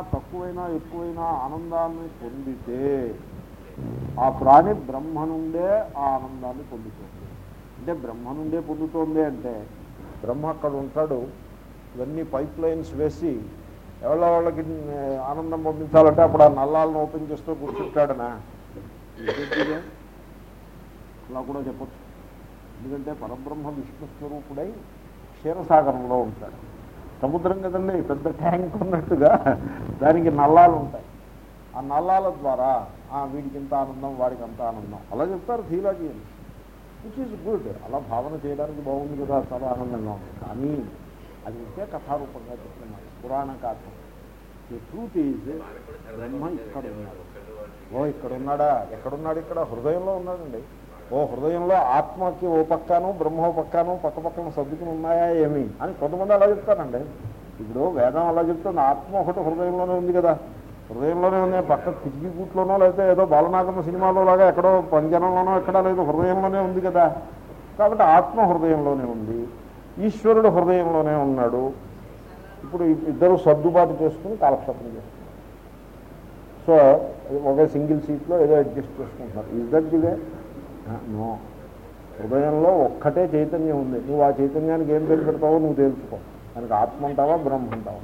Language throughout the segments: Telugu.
తక్కువైనా ఎక్కువైనా ఆనందాన్ని పొందితే ఆ ప్రాణి బ్రహ్మ నుండే ఆ ఆనందాన్ని పొందుతుంది. అంటే బ్రహ్మ నుండే పొందుతోంది అంటే బ్రహ్మ అక్కడ ఉంటాడు ఇవన్నీ పైప్ లైన్స్ వేసి ఎవరి వాళ్ళకి ఆనందం పంపించాలంటే అప్పుడు ఆ నల్లాలను ఓపెన్ చేస్తూ కూర్చుంటాడనా? అలా కూడా చెప్పచ్చు. ఎందుకంటే పరబ్రహ్మ విష్ణు స్వరూపుడై క్షీరసాగరంలో ఉంటాడు. సముద్రం కదండి పెద్ద ట్యాంక్ ఉన్నట్టుగా. దానికి నల్లాలు ఉంటాయి. ఆ నల్లాల ద్వారా ఆ, వీడికి ఇంత ఆనందం వాడికి అంత ఆనందం. అలా చెప్తారు థియలాజీ విచ్ ఈజ్ గుడ్ అలా భావన చేయడానికి బాగుంది కదా చాలా ఆనందంగా ఉంది. కానీ అది ఇంకే కథారూపంగా చెప్తున్నారు పురాణ కథ. ది ట్రూత్ ఈజ్ బ్రహ్మ ఇక్కడ ఉన్నాడు ఓ ఇక్కడ ఉన్నాడా ఎక్కడున్నాడు ఇక్కడ? హృదయంలో ఉన్నాడండి. ఓ హృదయంలో ఆత్మకి ఓ పక్కను బ్రహ్మ పక్కను పక్క పక్కన సర్దుకుని ఉన్నాయా ఏమి? అని కొంతమంది అలా చెప్తారండి. ఇప్పుడు వేదం అలా చెప్తుంది. ఆత్మ ఒకటి హృదయంలోనే ఉంది కదా. హృదయంలోనే ఉంది. పక్క కిటికీ గుట్లోనో లేకపోతే ఏదో బాలనాగమ్మ సినిమాలో లాగా ఎక్కడో పంజనంలోనో ఎక్కడా లేదు హృదయంలోనే ఉంది కదా. కాబట్టి ఆత్మ హృదయంలోనే ఉంది. ఈశ్వరుడు హృదయంలోనే ఉన్నాడు. ఇప్పుడు ఇద్దరు సర్దుబాటు చేసుకుని కాలక్షేపం చేస్తున్నారు. సో ఒకే సింగిల్ సీట్లో ఏదో అడ్జస్ట్ చేసుకుంటున్నారు. Is that no. హృదయంలో ఒక్కటే చైతన్యం ఉంది. నువ్వు ఆ చైతన్యానికి ఏం పేరు పెడతావో నువ్వు తెలుసుకో. దానికి ఆత్మ అంటావా బ్రహ్మ అంటావా?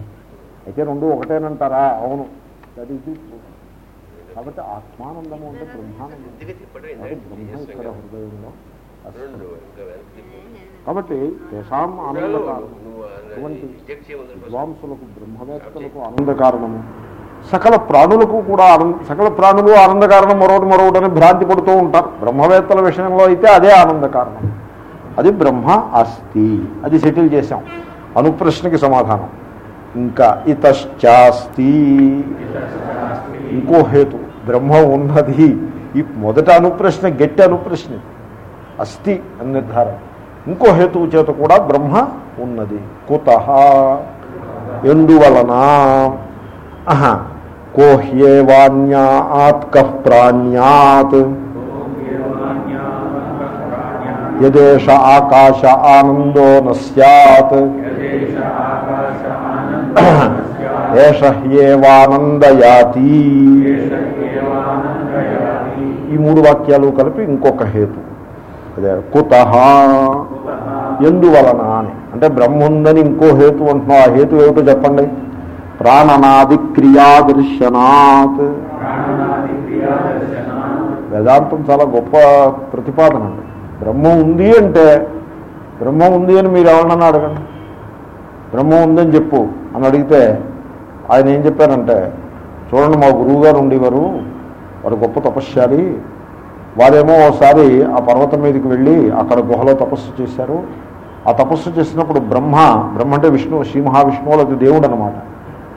అయితే రెండు ఒకటేనంటారా? అవును. దట్ ది కాబట్టి ఆత్మానందము అంటే బ్రహ్మానందం. బ్రహ్మ ఇక్కడ హృదయంలో. కాబట్టి తేషాం ఆనందకారణం అటువంటి విద్వాంసులకు బ్రహ్మవేత్తలకు ఆనంద కారణము సకల ప్రాణులకు కూడా ఆనంద సకల ప్రాణులు ఆనంద కారణం మరొకటి మరొకటి భ్రాంతి పడుతూ ఉంటారు. బ్రహ్మవేత్తల విషయంలో అయితే అదే ఆనంద కారణం అది బ్రహ్మ అస్తి. అది సెటిల్ చేశాం. అనుప్రశ్నకి సమాధానం. ఇంకా ఇతశ్చాస్తి. ఇంకో హేతు బ్రహ్మ ఉన్నది. ఈ మొదట అనుప్రశ్న గట్టి అనుప్రశ్న. అస్థి అని నిర్ధారణ. ఇంకో హేతువు చేత కూడా బ్రహ్మ ఉన్నది. కుత ఎందువలన? కోహ్యేవాణ్యా ఆత్క ప్రాణ్యాత్ యదేష ఆకాశ ఆనందో న స్యాత్ ఏష హ్యేవానందయాతి ఈ మూడు వాక్యాలు కలిపి ఇంకొక హేతు. అదే కుత ఎందువలన అని. అంటే బ్రహ్మ ఉందని ఇంకో హేతు అంటున్నావు ఆ హేతు ఏమిటో చెప్పండి. ప్రాణనాది క్రియాదర్శనాత్ వేదాంతం చాలా గొప్ప ప్రతిపాదన అండి. బ్రహ్మ ఉంది అంటే బ్రహ్మ ఉంది అని మీరు ఎవరన్నా అడగండి. బ్రహ్మ ఉందని చెప్పు అని అడిగితే ఆయన ఏం చెప్పారంటే చూడండి మా గురువు గారు ఉండేవారు. వారు గొప్ప తపస్యాలి వారేమో ఒకసారి ఆ పర్వతం మీదకి వెళ్ళి అక్కడ గుహలో తపస్సు చేశారు. ఆ తపస్సు చేసినప్పుడు బ్రహ్మ బ్రహ్మ అంటే విష్ణు శ్రీ మహావిష్ణువులు అది దేవుడు అనమాట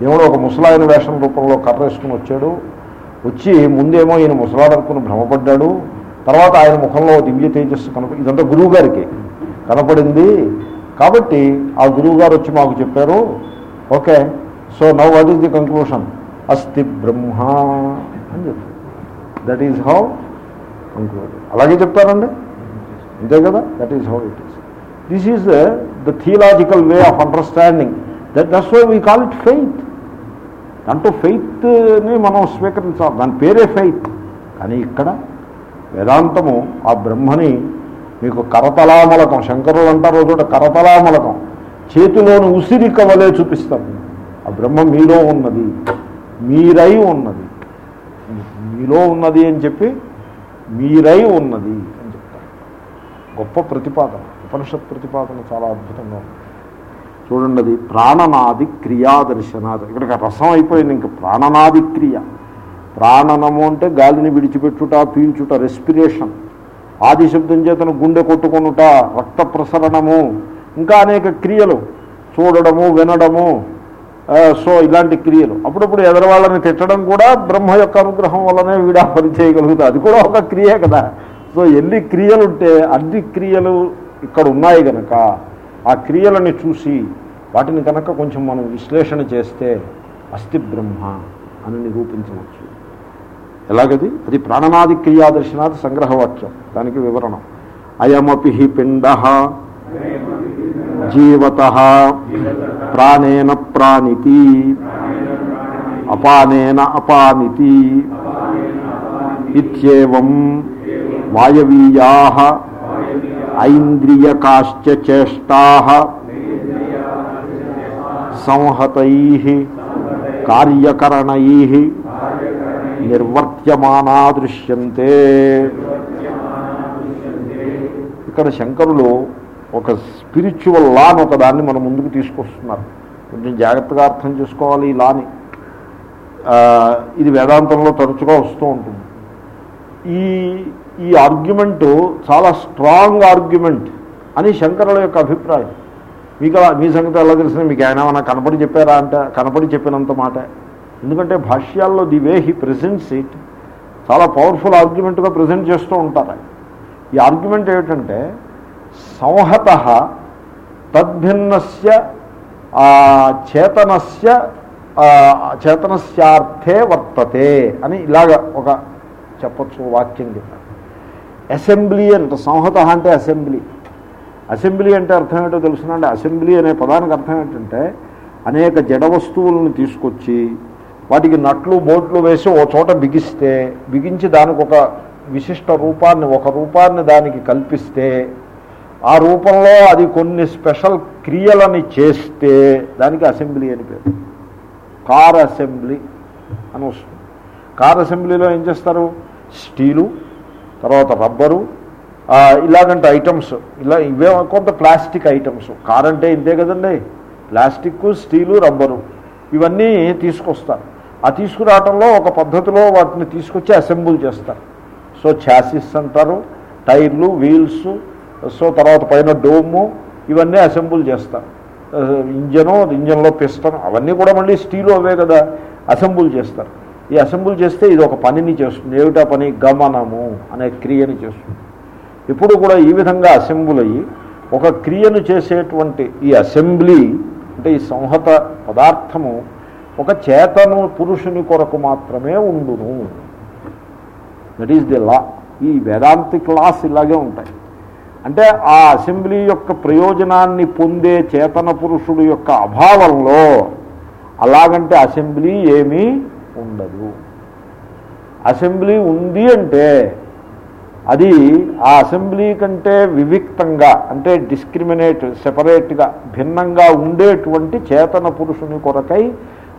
దేవుడు ఒక ముసలాయన వేషం రూపంలో కర్ర వేసుకుని వచ్చాడు. వచ్చి ముందేమో ఈయన ముసలాడనుకుని భ్రమపడ్డాడు. తర్వాత ఆయన ముఖంలో దివ్య తేజస్సు కనప ఇదంతా గురువు గారికి కనపడింది. కాబట్టి ఆ గురువు గారు వచ్చి మాకు చెప్పారు okay so now what is the conclusion? అస్తి బ్రహ్మ అని చెప్పారు. దట్ ఈజ్ హౌ కంక్లూడ్ అలాగే చెప్తారండి? అంతే కదా? That is how it is this is the theological way of understanding that that's why we call it faith దాంట్లో ఫెయిత్ని మనం స్వీకరించాలి. దాని పేరే ఫెయిత్ కానీ ఇక్కడ వేదాంతము ఆ బ్రహ్మని మీకు కరతలామలకం శంకరులు అంటారు చోట కరతలామలకం చేతిలోని ఉసిరిక వలె చూపిస్తారు. ఆ బ్రహ్మ మీలో ఉన్నది మీరై ఉన్నది. మీలో ఉన్నది అని చెప్పి మీరై ఉన్నది అని చెప్తారు. గొప్ప ప్రతిపాదన ఉపనిషత్ ప్రతిపాదన చాలా అద్భుతంగా ఉంది. చూడండి అది ప్రాణనాది క్రియాదర్శనాది ఇక్కడికి రసం అయిపోయింది ఇంక ప్రాణనాది క్రియ. ప్రాణనము అంటే గాలిని విడిచిపెట్టుట పీల్చుట రెస్పిరేషన్ ఆదిశబ్దం చేతను గుండె కొట్టుకొనుట రక్త ప్రసరణము. ఇంకా అనేక క్రియలు చూడడము వినడము సో ఇలాంటి క్రియలు. అప్పుడప్పుడు ఎదరవాళ్ళని తిట్టడం కూడా బ్రహ్మ యొక్క అనుగ్రహం వల్లనే వీడా పని చేయగలుగుతుంది అది కూడా ఒక క్రియే కదా. సో ఎన్ని క్రియలు ఉంటే అన్ని క్రియలు ఇక్కడ ఉన్నాయి కనుక ఆ క్రియలని చూసి వాటిని కనుక కొంచెం మనం విశ్లేషణ చేస్తే అస్థి బ్రహ్మ అని నిరూపించవచ్చు. ఎలాగది? అది ప్రాణనాది క్రియాదర్శనాథ్ సంగ్రహవాక్యం. దానికి వివరణం. అయమపి హి పిండ జీవత ప్రాణేన ప్రాణితి అపానేన అపానితి ఇత్యేవం వాయవీయా ఐంద్రియకాశ్చ చేష్టా సంహతై కార్యకరణై నిర్వర్త్యమానా దృశ్యంతే. ఇక్కడ శంకరులు ఒక స్పిరిచువల్ లాని ఒక దాన్ని మన ముందుకు తీసుకొస్తున్నారు. కొంచెం జాగ్రత్తగా అర్థం చేసుకోవాలి ఈ లాని ఇది వేదాంతంలో తరచుగా వస్తూ ఉంటుంది. ఈ ఈ ఆర్గ్యుమెంటు చాలా స్ట్రాంగ్ ఆర్గ్యుమెంట్ అని శంకరుల యొక్క అభిప్రాయం. మీకు అలా మీ సంగతి ఎలా తెలిసిన మీకు ఆయన ఏమైనా కనపడి చెప్పారా అంటే కనపడి చెప్పినంత మాట. ఎందుకంటే భాష్యాల్లో the way he presents it చాలా పవర్ఫుల్ ఆర్గ్యుమెంట్గా ప్రజెంట్ చేస్తూ ఉంటారు. ఈ ఆర్గ్యుమెంట్ ఏమిటంటే సంహత తద్భిన్నస్య చేతనస్య చేతనస్యార్థే వర్తతే అని ఇలాగ ఒక చెప్పచ్చు వాక్యం చెప్పారు. అసెంబ్లీ అంట సంహత అంటే అసెంబ్లీ. అసెంబ్లీ అంటే అర్థం ఏంటో తెలుసునండి. అసెంబ్లీ అనే పదానికి అర్థం ఏంటంటే అనేక జడ వస్తువులను తీసుకొచ్చి వాటికి నట్లు బోట్లు వేసి ఓ చోట బిగిస్తే బిగించి దానికి ఒక విశిష్ట రూపాన్ని ఒక రూపాన్ని దానికి కల్పిస్తే ఆ రూపంలో అది కొన్ని స్పెషల్ క్రియలని చేస్తే దానికి అసెంబ్లీ అని పేరు. కార్ అసెంబ్లీ అని వస్తుంది. కార్ అసెంబ్లీలో ఏం చేస్తారు? స్టీలు తర్వాత రబ్బరు ఇలాగంటే ఐటమ్స్ ఇలా ఇవే కొంత ప్లాస్టిక్ ఐటమ్స్ కార్ అంటే ఇంతే కదండి. ప్లాస్టిక్ స్టీలు రబ్బరు ఇవన్నీ తీసుకొస్తారు. ఆ తీసుకురావటంలో ఒక పద్ధతిలో వాటిని తీసుకొచ్చి అసెంబుల్ చేస్తారు. సో ఛాసిస్ అంటారు టైర్లు వీల్స్ సో తర్వాత పైన డోము ఇవన్నీ అసెంబుల్ చేస్తారు. Uh, ఇంజను ఇంజన్లో పిస్తాను అవన్నీ కూడా మళ్ళీ స్టీలు అవే కదా. అసెంబుల్ చేస్తారు. ఈ అసెంబుల్ చేస్తే ఇది ఒక పనిని చేస్తుంది. ఏమిటా పని? గమనము అనే క్రియని చేస్తుంది. ఇప్పుడు కూడా ఈ విధంగా అసెంబుల్ అయ్యి ఒక క్రియను చేసేటువంటి ఈ అసెంబ్లీ అంటే ఈ సంహత పదార్థము ఒక చేతను పురుషుని కొరకు మాత్రమే ఉండును. దట్ ఈస్ ది లా ఈ వేదాంతి క్లాస్ ఇలాగే ఉంటాయి. అంటే ఆ అసెంబ్లీ యొక్క ప్రయోజనాన్ని పొందే చేతన పురుషుడు యొక్క అభావంలో అలాగంటే అసెంబ్లీ ఏమీ ఉండదు. అసెంబ్లీ ఉంది అంటే అది ఆ అసెంబ్లీ కంటే వివిక్తంగా అంటే డిస్క్రిమినేట్ సెపరేట్గా భిన్నంగా ఉండేటువంటి చేతన పురుషుని కొరకై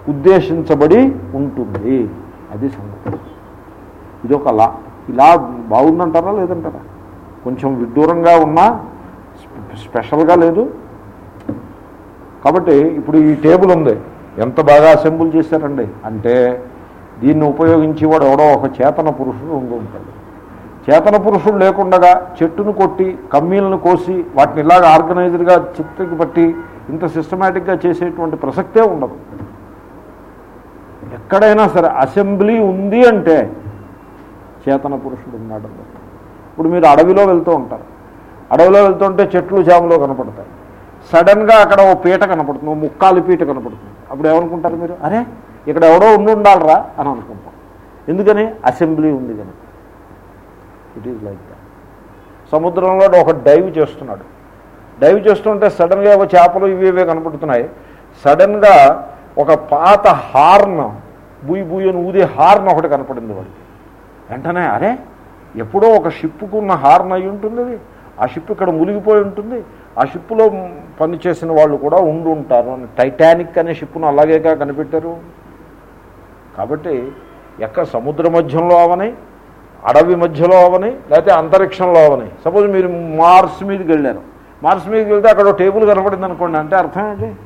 ఉద్దేశించబడి ఉంటుంది. అది సంగతి. ఇది ఒక లా. ఇలా బాగుందంటారా లేదంటారా? కొంచెం విడ్డూరంగా ఉన్నా స్పెషల్గా లేదు. కాబట్టి ఇప్పుడు ఈ టేబుల్ ఉంది. ఎంత బాగా అసెంబుల్ చేశారండి? అంటే దీన్ని ఉపయోగించి వాడు ఎవడో ఒక చేతన పురుషుడు ఉండి ఉంటాడు. చేతన పురుషుడు లేకుండగా చెట్టును కొట్టి కమ్మీలను కోసి వాటిని ఇలాగ ఆర్గనైజర్గా చిత్తకి పట్టి ఇంత సిస్టమేటిక్గా చేసేటువంటి ప్రసక్తే ఉండదు. ఎక్కడైనా సరే అసెంబ్లీ ఉంది అంటే చేతన పురుషుడు ఉన్నాడు. ఇప్పుడు మీరు అడవిలో వెళ్తూ ఉంటారు. అడవిలో వెళ్తుంటే చెట్లు జాములో కనపడతాయి. సడన్గా అక్కడ ఓ పీట కనపడుతుంది ఓ ముక్కాలు పీట కనపడుతుంది. అప్పుడు ఏమనుకుంటారు మీరు? అరే ఇక్కడ ఎవడో ఉండి ఉండాలరా అని అనుకుంటాం. ఎందుకని? అసెంబ్లీ ఉంది కనుక. ఇట్ ఈజ్ లైక్ దాట్ సముద్రంలో ఒక డైవ్ చేస్తున్నాడు. డైవ్ చేస్తుంటే సడన్గా ఒక చేపలు ఇవి ఇవే కనపడుతున్నాయి. సడన్గా ఒక పాత హార్న్ బూయి బూయి అని ఊదే హార్న్ ఒకటి కనపడింది వాడికి. వెంటనే అరే ఎప్పుడో ఒక షిప్పుకున్న హార్న్ అయి ఉంటుంది. ఆ షిప్ ఇక్కడ మునిగిపోయి ఉంటుంది. ఆ షిప్పులో పనిచేసిన వాళ్ళు కూడా ఉండి ఉంటారు. టైటానిక్ అనే షిప్పును అలాగేగా కనిపెట్టారు. కాబట్టి ఎక్కడ సముద్ర మధ్యంలో అవని అడవి మధ్యలో అవని లేకపోతే అంతరిక్షంలో అవని. సపోజ్ మీరు మార్స్ మీదకి వెళ్ళారు. మార్స్ మీదకి వెళ్తే అక్కడ టేబుల్ కనపడింది అనుకోండి అంటే అర్థం ఏంటి?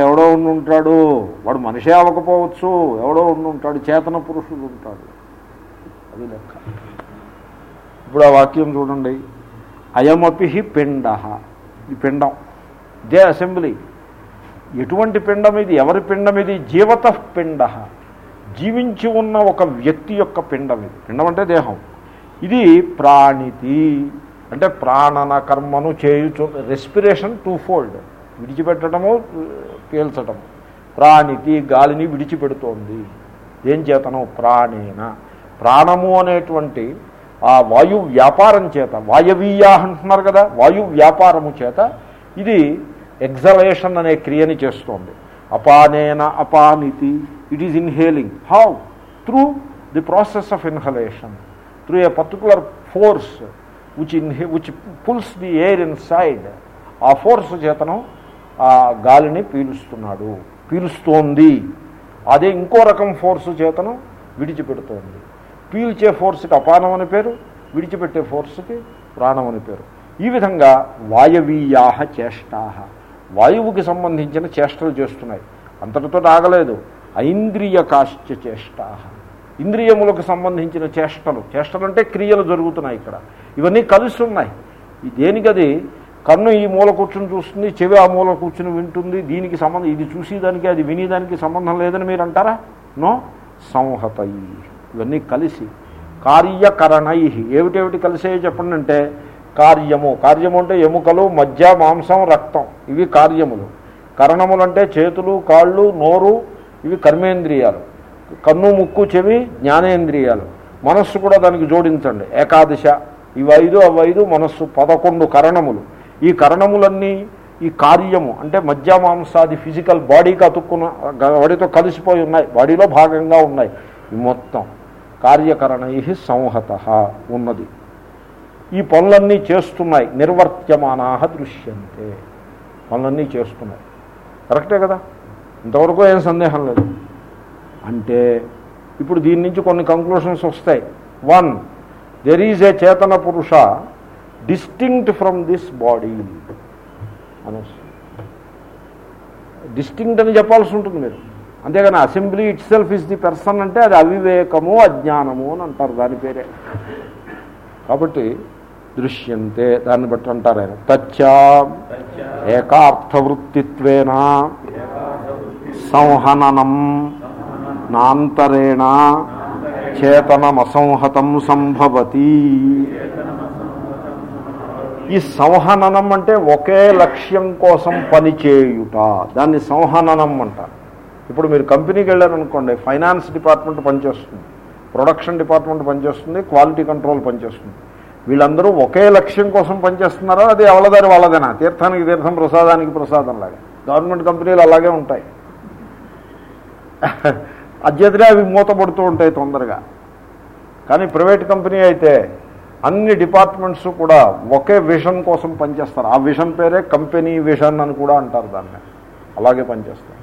ఎవడో ఉండి ఉంటాడు. వాడు మనిషే అవ్వకపోవచ్చు. ఎవడో ఉండి ఉంటాడు. చేతన పురుషుడు ఉంటాడు. అది లెక్క. ఇప్పుడు ఆ వాక్యం చూడండి. అయమపి హి పిండ. ఈ పిండం. ఇదే అసెంబ్లీ. ఎటువంటి పిండం ఇది ఎవరి పిండం ఇది జీవత పిండ. జీవించి ఉన్న ఒక వ్యక్తి యొక్క పిండం ఇది పిండం అంటే దేహం. ఇది ప్రాణితి. అంటే ప్రాణన కర్మను చేయుచు రెస్పిరేషన్ టూ ఫోల్డ్. విడిచిపెట్టడము పీల్చడం ప్రాణితి గాలిని విడిచిపెడుతోంది. ఏం చేతనం? ప్రాణేన. ప్రాణము అనేటువంటి ఆ వాయు వ్యాపారం చేత వాయవీయా అంటున్నారు కదా వాయు వ్యాపారము చేత ఇది ఎగ్జలేషన్ అనే క్రియని చేస్తోంది. అపానేన అపానితి it is inhaling how through the process of inhalation through a particular force which inhe which pulls the air inside ఆ ఫోర్స్ చేతనం ఆ గాలిని పీలుస్తున్నాడు పీలుస్తోంది. అదే ఇంకో రకం ఫోర్స్ చేతను విడిచిపెడుతోంది. పీల్చే ఫోర్స్కి అపానం అని పేరు విడిచిపెట్టే ఫోర్స్కి ప్రాణం అని పేరు. ఈ విధంగా వాయవీయా చేష్టాహ. వాయువుకి సంబంధించిన చేష్టలు చేస్తున్నాయి. అంతటితో ఆగలేదు. ఐంద్రియకాశ్చ చేష్టాహ. ఇంద్రియములకు సంబంధించిన చేష్టలు. చేష్టలు అంటే క్రియలు జరుగుతున్నాయి ఇక్కడ. ఇవన్నీ కలుస్తున్నాయి దేనికది? కన్ను ఈ మూల కూర్చుని చూస్తుంది చెవి ఆ మూల కూర్చుని వింటుంది. దీనికి సంబంధం ఇది చూసేదానికి అది వినేదానికి సంబంధం లేదని మీరు అంటారా? నో? సంహతై ఇవన్నీ కలిసి కార్యకరణై ఏమిటేమిటి కలిసే చెప్పండి అంటే కార్యము. కార్యము అంటే ఎముకలు మధ్య మాంసం రక్తం. ఇవి కార్యములు. కరణములు అంటే చేతులు కాళ్ళు నోరు ఇవి కర్మేంద్రియాలు. కన్ను ముక్కు చెవి జ్ఞానేంద్రియాలు. మనస్సు కూడా దానికి జోడించండి. ఏకాదశ ఇవి ఐదు అవి ఐదు మనస్సు. పదకొండు కరణములు. ఈ కరణములన్నీ ఈ కార్యము. అంటే మధ్య మాంసాది ఫిజికల్ బాడీకి అతుక్కున్న బాడీతో కలిసిపోయి ఉన్నాయి. బాడీలో భాగంగా ఉన్నాయి. ఈ మొత్తం. కార్యకరణై సంహత ఉన్నది. ఈ పనులన్నీ చేస్తున్నాయి నిర్వర్త్యమానా దృశ్యంతే. పనులన్నీ చేస్తున్నాయి. కరెక్టే కదా? ఇంతవరకు ఏం సందేహం లేదు. అంటే ఇప్పుడు దీని నుంచి కొన్ని కంక్లూషన్స్ వస్తాయి. వన్ దెర్ ఈజ్ ఏ చేతన పురుష డిస్టింక్ట్ ఫ్రమ్ దిస్ బాడీ అని డిస్టింక్ట్ అని చెప్పాల్సి ఉంటుంది మీరు. అంతేగాని assembly itself is the person అంటే అది అవివేకము అజ్ఞానము అని అంటారు దాని పేరే. కాబట్టి దృశ్యంతే దాన్ని బట్టి అంటారు ఆయన. తచ్చా ఏకార్థవృత్తిత్వేన సంహననం నాంతరేణ చేతనమసంహతం సంభవతి. ఈ సంహననం అంటే ఒకే లక్ష్యం కోసం పనిచేయుట దాన్ని సంహననం అంటారు. ఇప్పుడు మీరు కంపెనీకి వెళ్ళారనుకోండి ఫైనాన్స్ డిపార్ట్మెంట్ పనిచేస్తుంది ప్రొడక్షన్ డిపార్ట్మెంట్ పనిచేస్తుంది క్వాలిటీ కంట్రోల్ పనిచేస్తుంది. వీళ్ళందరూ ఒకే లక్ష్యం కోసం పనిచేస్తున్నారా అది ఎవలదారి వాళ్ళదేనా? తీర్థానికి తీర్థం ప్రసాదానికి ప్రసాదం లాగా. గవర్నమెంట్ కంపెనీలు అలాగే ఉంటాయి. అధ్యతనే అవి మూతపడుతూ ఉంటాయి తొందరగా. కానీ ప్రైవేట్ కంపెనీ అయితే అన్ని డిపార్ట్మెంట్స్ కూడా ఒకే విషన్ కోసం పనిచేస్తారు. ఆ విషన్ పేరే కంపెనీ విషన్ అని కూడా అంటారు దాన్ని. అలాగే పనిచేస్తారు.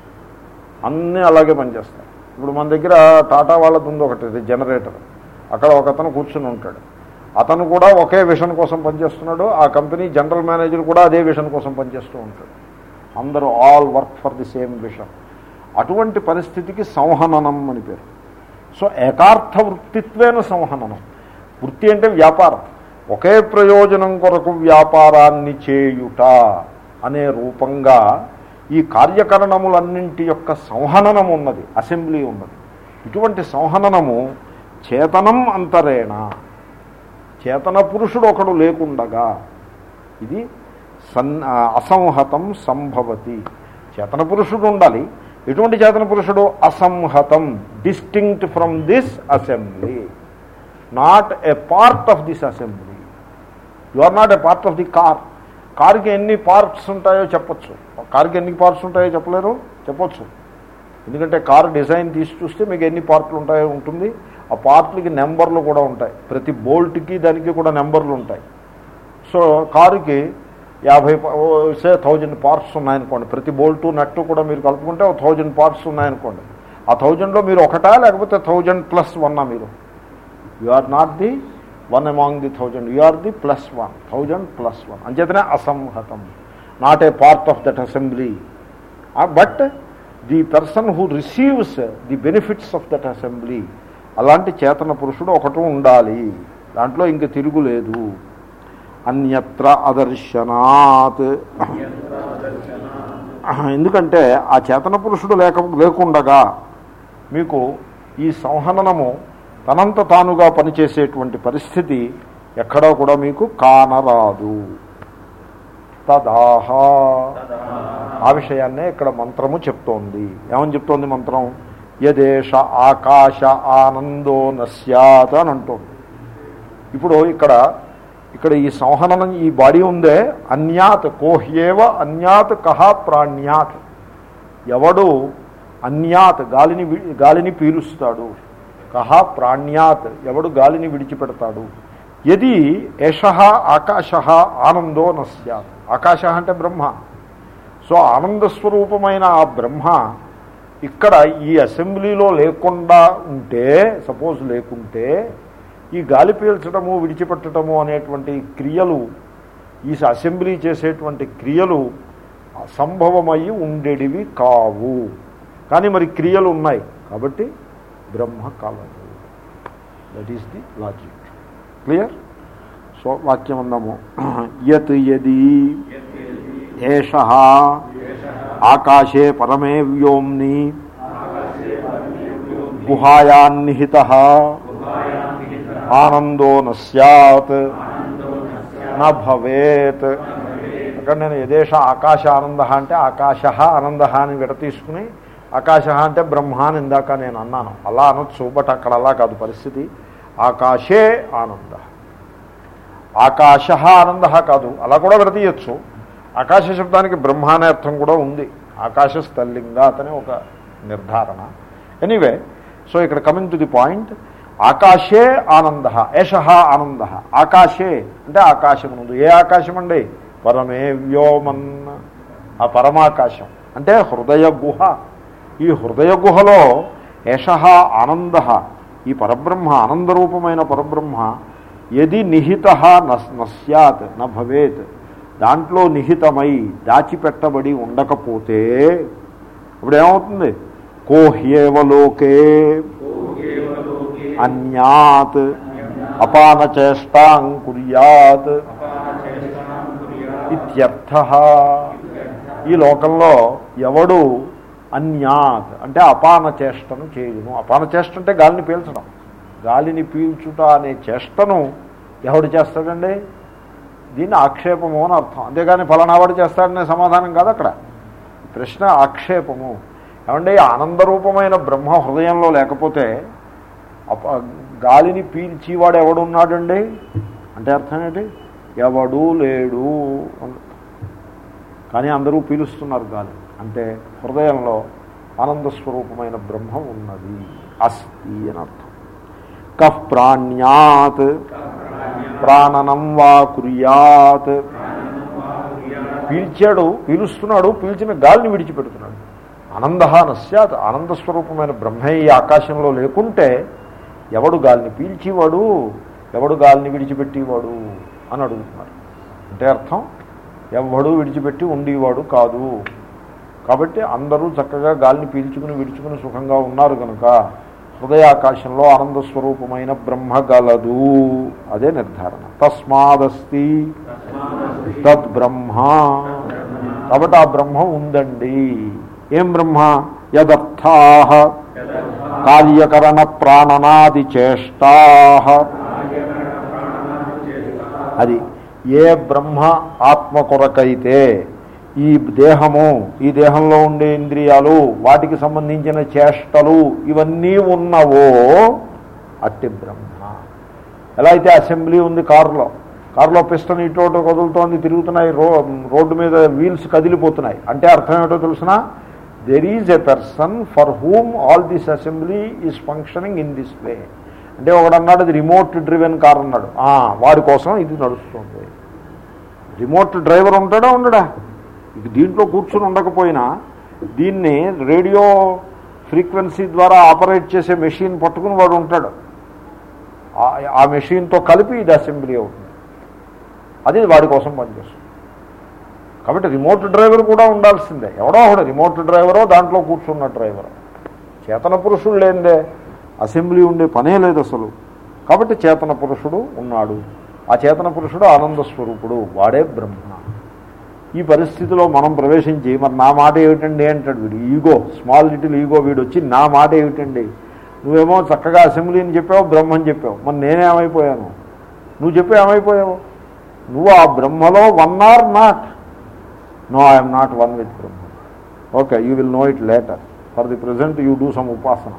అన్నీ అలాగే పనిచేస్తాయి. ఇప్పుడు మన దగ్గర టాటా వాళ్ళది ఉంది ఒకటి ఇది జనరేటర్ అక్కడ ఒక అతను కూర్చుని ఉంటాడు. అతను కూడా ఒకే విషన్ కోసం పనిచేస్తున్నాడు. ఆ కంపెనీ జనరల్ మేనేజర్ కూడా అదే విషన్ కోసం పనిచేస్తూ ఉంటాడు. అందరూ all work for the same vision అటువంటి పరిస్థితికి సంహననం అని పేరు. సో ఏకార్థ వృత్తిత్వేన సంహననం. వృత్తి అంటే వ్యాపారం. ఒకే ప్రయోజనం కొరకు వ్యాపారాన్ని చేయుట అనే రూపంగా ఈ కార్యకరణములన్నింటి యొక్క సంహననం ఉన్నది అసెంబ్లీ ఉన్నది. ఇటువంటి సంహననము చేతనం అంతరేణ. చేతన పురుషుడు ఒకడు లేకుండగా ఇది సన్ అసంహతం సంభవతి. చేతన పురుషుడు ఉండాలి. ఎటువంటి చేతన పురుషుడు? అసంహతం distinct from this assembly not a part of this assembly you are not a part of the car కారుకి ఎన్ని పార్ట్స్ ఉంటాయో చెప్పచ్చు. కారుకి ఎన్ని పార్ట్స్ ఉంటాయో చెప్పలేరు? చెప్పొచ్చు. ఎందుకంటే కారు డిజైన్ తీసి చూస్తే మీకు ఎన్ని పార్ట్లు ఉంటాయో ఉంటుంది. ఆ పార్ట్లకి నెంబర్లు కూడా ఉంటాయి. ప్రతి బోల్ట్కి దానికి కూడా నెంబర్లు ఉంటాయి. సో కారుకి యాభై సే థౌజండ్ పార్ట్స్ ఉన్నాయనుకోండి. ప్రతి బోల్టు నట్టు కూడా మీరు కలుపుకుంటే ఒక థౌజండ్ పార్ట్స్ ఉన్నాయనుకోండి. ఆ థౌజండ్లో మీరు ఒకటా లేకపోతే థౌజండ్ ప్లస్ వన్నా మీరు? You are not the one among the thousand you are the plus one thousand plus one అంచేతనే అసంహతం. Not a part of that assembly but the person who receives the benefits of that assembly అలాంటి చేతన పురుషుడు ఒకటి ఉండాలి. దాంట్లో ఇంక తిరుగులేదు అన్యత్ర అదర్శనాత్. ఎందుకంటే ఆ చేతన పురుషుడు లేక లేకుండగా మీకు ఈ సంహననము తనంత తానుగా పనిచేసేటువంటి పరిస్థితి ఎక్కడా కూడా మీకు కానరాదు. తదాహ. ఆ విషయాన్నే ఇక్కడ మంత్రము చెప్తోంది. ఏమని చెప్తోంది మంత్రం? యదేశ ఆకాశ ఆనందో నస్యాత్ అని అంటోంది. ఇప్పుడు ఇక్కడ ఇక్కడ ఈ సంహననం ఈ బాడీ ఉందే అన్యాత్ కోహ్యేవ అన్యాత్ కహ ప్రాణ్యాత్. ఎవడు అన్యాత్ గాలిని గాలిని పీలుస్తాడు? కహ ప్రాణ్యాత్ ఎవడు గాలిని విడిచిపెడతాడు. యది ఏష ఆకాశ ఆనందో నస్యాత్ ఆకాశ అంటే బ్రహ్మ. సో ఆనందస్వరూపమైన ఆ బ్రహ్మ ఇక్కడ ఈ అసెంబ్లీలో లేకుండా ఉంటే సపోజ్ లేకుంటే ఈ గాలి పీల్చడము విడిచిపెట్టడము అనేటువంటి క్రియలు ఈ అసెంబ్లీ చేసేటువంటి క్రియలు అసంభవమయ్యి ఉండేటివి కావు. కానీ మరి క్రియలు ఉన్నాయి. కాబట్టి బ్రహ్మ కలదు that is the logic clear so వాక్యం అన్నాము యత్ యది ఏష ఆకాశే పరమే వ్యోమ్ని గుహాయాన్నిహిత ఆనందో నత్ నవేత్ అక్కడ నేను యదేశ ఆకాశ ఆనంద అంటే ఆకాశ ఆనంద అని విడతీసుకుని ఆకాశ అంటే బ్రహ్మ అని ఇందాక నేను అన్నాను. అలా అనొచ్చు బట్ అక్కడ అలా కాదు పరిస్థితి. ఆకాశే ఆనంద. ఆకాశ ఆనంద కాదు అలా కూడా విడతీయచ్చు ఆకాశ శబ్దానికి బ్రహ్మ అనే అర్థం కూడా ఉంది. ఆకాశ స్థల్లింగ అతని ఒక నిర్ధారణ. ఎనీవే సో ఇక్కడ కమింగ్ టు ది పాయింట్ ఆకాశే ఆనంద ఏష ఆనంద. ఆకాశే అంటే ఆకాశం ఏ ఆకాశం అండి? పరమే వ్యోమన్. ఆ పరమాకాశం. అంటే హృదయ గుహ. ఈ హృదయ గుహలో యశ ఆనంద ఈ పరబ్రహ్మ ఆనందరూపమైన పరబ్రహ్మ ఎది నిహిత నస్యాత్ న భవేత్. దాంట్లో నిహితమై దాచిపెట్టబడి ఉండకపోతే ఇప్పుడు ఏమవుతుంది కోహ్యేవలోకే అన్యాత్. అపానచేష్టాం కుర్యాత్. ఇత్యర్థ. ఈ లోకంలో ఎవడు అన్యాత్ అంటే అపాన చేష్టను చేయను. అపాన చేష్ట అంటే గాలిని పీల్చడం. గాలిని పీల్చుట అనే చేష్టను ఎవడు చేస్తాడండి? దీన్ని ఆక్షేపము అని అర్థం. అంతేగాని ఫలానావాడు చేస్తాడనే సమాధానం కాదు అక్కడ. ప్రశ్న ఆక్షేపము. ఏమంటే ఆనందరూపమైన బ్రహ్మ హృదయంలో లేకపోతే అప గాలిని పీల్చివాడు ఎవడున్నాడండి? అంటే అర్థం ఏంటి? ఎవడూ లేడు కానీ అందరూ పీలుస్తున్నారు గాలి. అంటే హృదయంలో ఆనంద స్వరూపమైన ఉన్నది. అస్తి అని అర్థం. కఫ్ ప్రాణ్యాత్. ప్రాణనం వా కుర్యాత్. పీల్చాడు పీలుస్తున్నాడు పీల్చిన గాలిని విడిచిపెడుతున్నాడు. ఆనంద నశ్యాత్. ఆనంద స్వరూపమైన బ్రహ్మే ఈ ఆకాశంలో లేకుంటే ఎవడు గాలిని పీల్చేవాడు? ఎవడు గాలిని విడిచిపెట్టేవాడు? అని అడుగుతున్నారు. అంటే అర్థం ఎవడు విడిచిపెట్టి ఉండేవాడు కాదు. కాబట్టి అందరూ చక్కగా గాలిని పీల్చుకుని విడుచుకుని సుఖంగా ఉన్నారు కనుక హృదయాకాశంలో ఆనంద స్వరూపమైన బ్రహ్మ గలదు అదే నిర్ధారణ. తస్మాదస్తి. తద్ బ్రహ్మ కాబట్టి ఆ బ్రహ్మ ఉందండి. ఏం బ్రహ్మ? యదర్థా. కార్యకరణ ప్రాణనాది చేష్టా. అది ఏ బ్రహ్మ ఆత్మ కొరకైతే ఈ దేహము ఈ దేహంలో ఉండే ఇంద్రియాలు వాటికి సంబంధించిన చేష్టలు ఇవన్నీ ఉన్నవో అట్టి బ్రహ్మ. ఎలా అయితే అసెంబ్లీ ఉంది కారులో కారులో పిస్టన్ ఇటోటో కదులుతోంది తిరుగుతున్నాయి రో రోడ్డు మీద వీల్స్ కదిలిపోతున్నాయి. అంటే అర్థం ఏమిటో తెలిసిన? There is a person for whom all this assembly is functioning in this way అంటే ఒకడన్నాడు అది రిమోట్ డ్రివెన్ కార్ అన్నాడు. వాడి కోసం ఇది నడుస్తుంది. రిమోట్ డ్రైవర్ ఉంటాడా ఉండడా? దీంట్లో కూర్చుని ఉండకపోయినా దీన్ని రేడియో ఫ్రీక్వెన్సీ ద్వారా ఆపరేట్ చేసే మెషిన్ పట్టుకుని వాడు ఉంటాడు. ఆ- మెషిన్తో కలిపి ఇది అసెంబ్లీ అవుతుంది. అది వాడి కోసం పనిచేస్తుంది. కాబట్టి రిమోట్ డ్రైవర్ కూడా ఉండాల్సిందే. ఎవడో ఒకడు రిమోట్ డ్రైవరో దాంట్లో కూర్చున్న డ్రైవరో. చేతన పురుషుడు లేనిదే అసెంబ్లీ ఉండే పనే లేదు అసలు. కాబట్టి చేతన పురుషుడు ఉన్నాడు. ఆ చేతన పురుషుడు ఆనంద స్వరూపుడు. వాడే బ్రహ్మ. ఈ పరిస్థితిలో మనం ప్రవేశించి మరి నా మాట ఏమిటండి? అంటాడు వీడు. ఈగో స్మాల్ లిటిల్ ఈగో వీడు వచ్చి నా మాట ఏమిటండి? నువ్వేమో చక్కగా అసెంబ్లీని చెప్పావు బ్రహ్మని చెప్పావు. మరి నేనేమైపోయాను నువ్వు చెప్పి ఏమైపోయావు? నువ్వు ఆ బ్రహ్మలో one are not no I'm not one with Brahma okay you will know it later for the present you do some upasana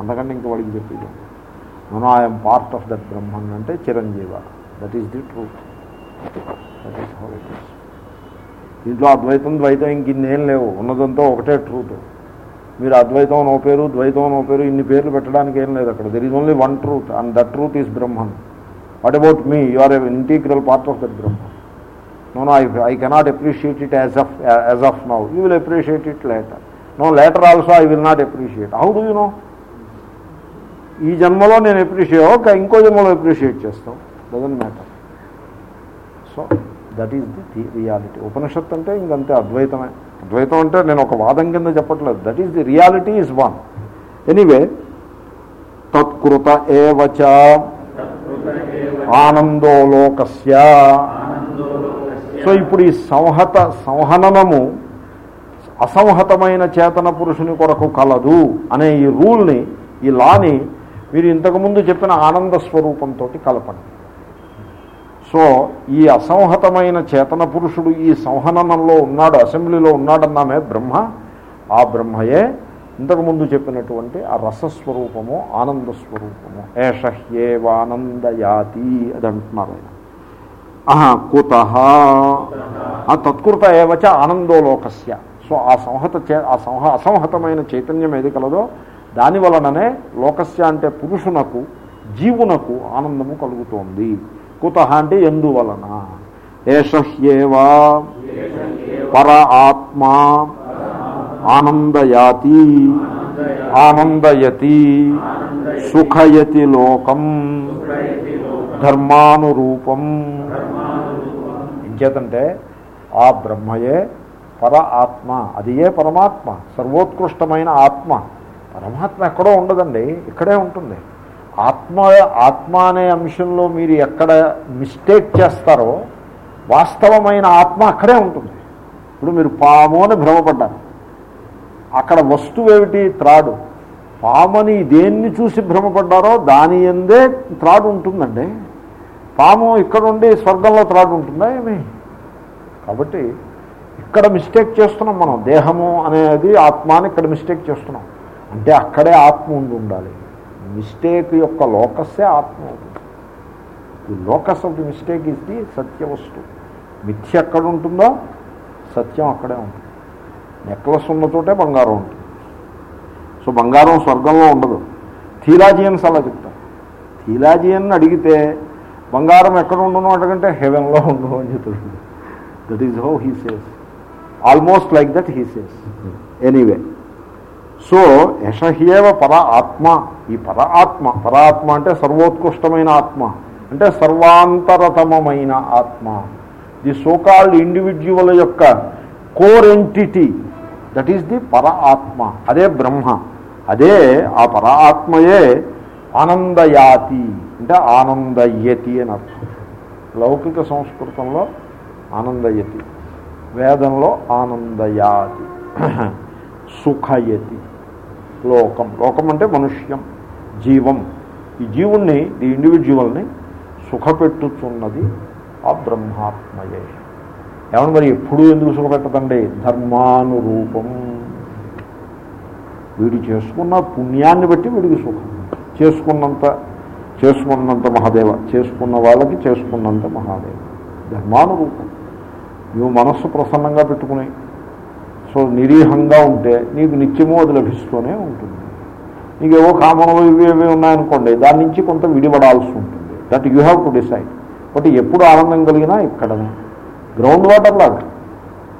అంతకంటే ఇంక వాడికి చెప్పేది no I'm part of that Brahman అంటే Chiranjeeva. That is the truth that is how it is దీంట్లో అద్వైతం ద్వైతం ఇంకిన్నేం లేవు. ఉన్నదంతా ఒకటే ట్రూత్ మీరు అద్వైతం నో పేరు ద్వైతం నో పేరు ఇన్ని పేర్లు పెట్టడానికి ఏం లేదు అక్కడ. There is only one truth and that truth is Brahman what about me you are integral part of that Brahman no no I I cannot appreciate it as of as of now you will appreciate it later no later also I will not appreciate how do you know ఈ జన్మలో నేను అప్రిషియేట్ ఓకే ఇంకో జన్మలో అప్రిషియేట్ చేస్తాం. Doesn't matter so that is the reality Upanishad అంటే ఇంకంతే అద్వైతమే. అద్వైతం అంటే నేను ఒక వాదం కింద చెప్పట్లేదు. That is the reality is one anyway తత్కృత ఏవచ ఆనందోలోకస్య సో ఇప్పుడు ఈ సంహత సంహననము అసంహతమైన చేతన పురుషుని కొరకు కలదు అనే ఈ రూల్ని ఈ లాని మీరు ఇంతకుముందు చెప్పిన ఆనంద స్వరూపంతో కలపండి. సో ఈ అసంహతమైన చేతన పురుషుడు ఈ సంహననంలో ఉన్నాడు అసెంబ్లీలో ఉన్నాడన్నామే బ్రహ్మ. ఆ బ్రహ్మయే ఇంతకుముందు చెప్పినటువంటి ఆ రసస్వరూపము ఆనంద స్వరూపము ఏషహ్యేవానందయాతి అది అంటున్నారు ఆయన. ఆహా కుత ఆ తత్కృత ఏవచ ఆనందోలోకస్య. సో ఆ సంహత చే ఆ సంహ అసంహతమైన చైతన్యం ఏది కలదో దాని వలననే లోకస్య అంటే పురుషునకు జీవునకు ఆనందము కలుగుతోంది. కుత అంటే ఎందువలన? ఏషహ్యేవా పర ఆత్మా ఆనందయాతి ఆనందయతి సుఖయతి లోకం ధర్మానురూపం. ఇంకేతంటే ఆ బ్రహ్మయే పర ఆత్మ అది ఏ పరమాత్మ సర్వోత్కృష్టమైన ఆత్మ. పరమాత్మ ఎక్కడో ఉండదండి ఇక్కడే ఉంటుంది. ఆత్మ ఆత్మ అనే అంశంలో మీరు ఎక్కడ మిస్టేక్ చేస్తారో వాస్తవమైన ఆత్మ అక్కడే ఉంటుంది. ఇప్పుడు మీరు పాము అని భ్రమపడ్డారు. అక్కడ వస్తువు ఏమిటి? త్రాడు. పాముని దేన్ని చూసి భ్రమపడ్డారో దాని ఎందే త్రాడు ఉంటుందండి. పాము ఇక్కడుండి స్వర్గంలో త్రాడు ఉంటుందా ఏమి? కాబట్టి ఇక్కడ మిస్టేక్ చేస్తున్నాం మనం. దేహము అనేది ఆత్మాని ఇక్కడ మిస్టేక్ చేస్తున్నాం. అంటే అక్కడే ఆత్మ ఉండి ఉండాలి. మిస్టేక్ యొక్క లోకస్సే ఆత్మ అవుతుంది the locus of the mistake is the సత్య వస్తు మిథ్య ఎక్కడ ఉంటుందో సత్యం అక్కడే ఉంటుంది. నెక్లెస్ ఉన్న చోటే బంగారం ఉంటుంది. సో బంగారం స్వర్గంలో ఉండదు. థీలాజియన్స్ అలా చెప్తారు థీలాజియన్ అడిగితే బంగారం ఎక్కడ ఉండను అడగంటే హెవెన్లో ఉండవు అని చెప్తుంది that is how he says almost like that he says anyway so యశహ్యేవ పర ఆత్మ. ఈ పర ఆత్మ పరాత్మ అంటే సర్వోత్కృష్టమైన ఆత్మ. అంటే సర్వాంతరతమైన ఆత్మ. ది సోకాల్డ్ ఇండివిజువల్ యొక్క core entity that is the పర ఆత్మ. అదే బ్రహ్మ. అదే ఆ పర ఆత్మయే ఆనందయాతి. అంటే ఆనందయతి అని అర్థం. లౌకిక సంస్కృతంలో ఆనందయతి వేదంలో ఆనందయాతి. సుఖయతి. లోకం. లోకం అంటే మనుష్యం జీవం. ఈ జీవుణ్ణి ది ఇండివిజువల్ని సుఖపెట్టుచున్నది ఆ బ్రహ్మాత్మయే. ఏమన్నా మరి ఎప్పుడు ఎందుకు సుఖపెట్టదండి? ధర్మానురూపం. వీడు చేసుకున్న పుణ్యాన్ని బట్టి వీడికి సుఖం. చేసుకున్నంత చేసుకున్నంత మహాదేవ చేసుకున్న వాళ్ళకి చేసుకున్నంత మహాదేవ. ధర్మానురూపం. నువ్వు మనస్సు ప్రసన్నంగా పెట్టుకుని సో నిరీహంగా ఉంటే నీకు నిత్యము అది లభిస్తూనే ఉంటుంది. నీకేవో కామనలు ఇవి ఇవి ఉన్నాయనుకోండి దాని నుంచి కొంత విడిపడాల్సి ఉంటుంది. That you have to decide but ఎప్పుడు ఆనందం కలిగినా ఇక్కడనే గ్రౌండ్ వాటర్ లాగా.